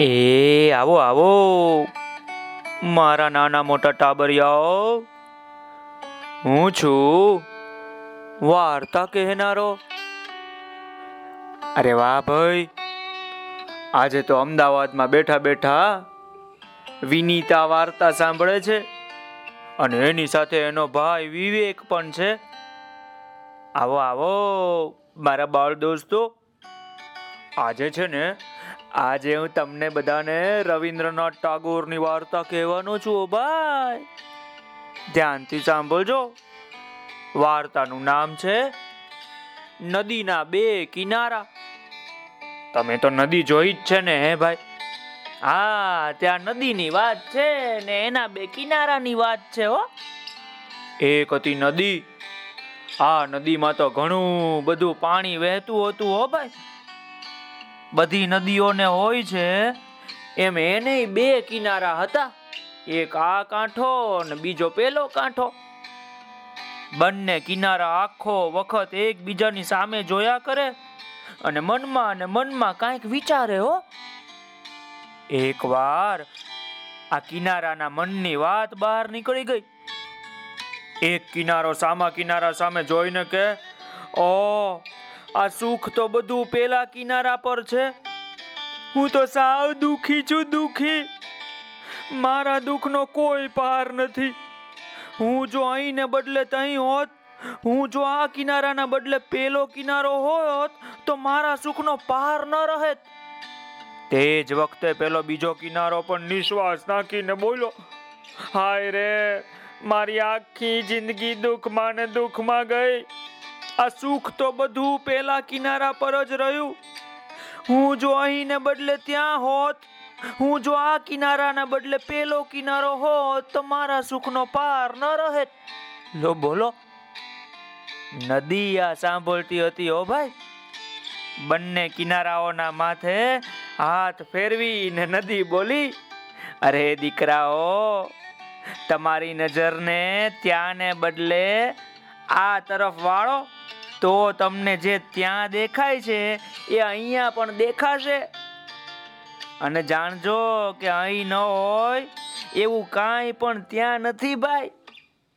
એ, આવો આવો. મારા નાના મોટા ટાબરિયાઓ, હું છું વાર્તા કહેનારો. અરે વાહ ભાઈ, આજે તો અમદાવાદમાં બેઠા બેઠા વિનીતા વાર્તા સાંભળે છે અને એની સાથે એનો ભાઈ વિવેક પણ છે. આવો આવો, મારા બાળ દોસ્તો, આજે છે ને આજે હું તમને બધાને રવિન્દ્રનાથ ટાગોરની વાર્તા કહેવાનો છું ભાઈ. ધ્યાનથી સાંભળજો. વાર્તાનું નામ છે નદીના બે કિનારા. તમે તો નદી જોઈ જ છે ને, હે ભાઈ? હા, ત્યાં નદીની વાત છે ને એના બે કિનારાની વાત છે, હો. એક હતી નદી. આ નદીમાં તો ઘણું બધું પાણી વહેતું હતું, હો ભાઈ. બધી નદીઓને હોય છે, એમ એને બે કિનારા હતા. એક આ કાંઠો ને બીજો પેલો કાંઠો. બંને કિનારા આખો વખત એકબીજાની સામે જોયા કરે અને મનમાં અને મનમાં કાંઈક વિચારે હો. એકવાર આ કિનારાના મનની વાત બહાર નીકળી ગઈ. એક કિનારો સામા કિનારા સામે જોઈને કે ઓ આ સુખ તો બધું પેલા કિનારા પર છે. હું તો સાવ દુખી છું, દુખી. મારા દુઃખનો કોઈ પાર નથી. હું જો અહીંને બદલે તહીં હોત, હું જો આ કિનારાના બદલે પેલો કિનારો હોત, તો મારા સુખનો પાર ન રહેત. તે જ વખતે પેલો બીજો કિનારો પણ નિશ્વાસ નાખીને બોલો હાય રે, મારી આખી જિંદગી દુઃખમાં ને દુઃખમાં ગઈ. આ સુખ તો બધું પેલા કિનારા પર જ રહ્યું. હું જો અહીંને બદલે ત્યાં હોત, હું જો આ કિનારાના બદલે પેલો કિનારો હોત, તો મારા સુખનો પાર ન રહે. લો, બોલો. નદી આ સાંભળતી હતી ઓ ભાઈ. બંને કિનારાઓના માથે હાથ ફેરવીને નદી બોલી, અરે દીકરાઓ, તમારી નજરને ત્યાંને બદલે આ તરફ વાળો. તો તમને જે ત્યાં દેખાય છે, એ અહીંયા પણ દેખાશે. અને જાણજો કે અહીં ન હોય, એવું કાંઈ પણ ત્યાં નથી ભાઈ.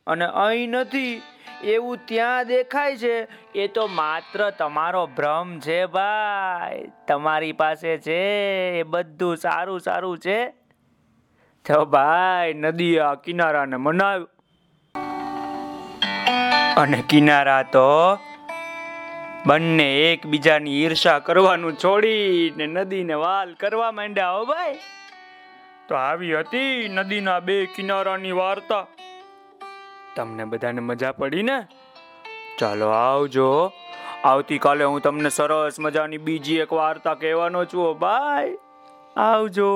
અને અહીં નથી, એવું ત્યાં દેખાય છે. એ તો માત્ર તમારો ભ્રમ છે ભાઈ. તમારી પાસે છે, એ બધું સારું સારું છે. તો ભાઈ, નદી આ કિનારાને મનાવ્યું. અને કિનારા તો બંને એકબીજાની ઈર્ષા કરવાનું છોડીને નદીને વાલ કરવા માંડ્યા હો ભાઈ. તો આવી હતી નદીના બે કિનારાની વાર્તા. તમને બધાને મજા પડી ને? ચાલો આવજો. આવતીકાલે હું તમને સરસ મજાની બીજી એક વાર્તા કહેવાનો છું ભાઈ. આવજો.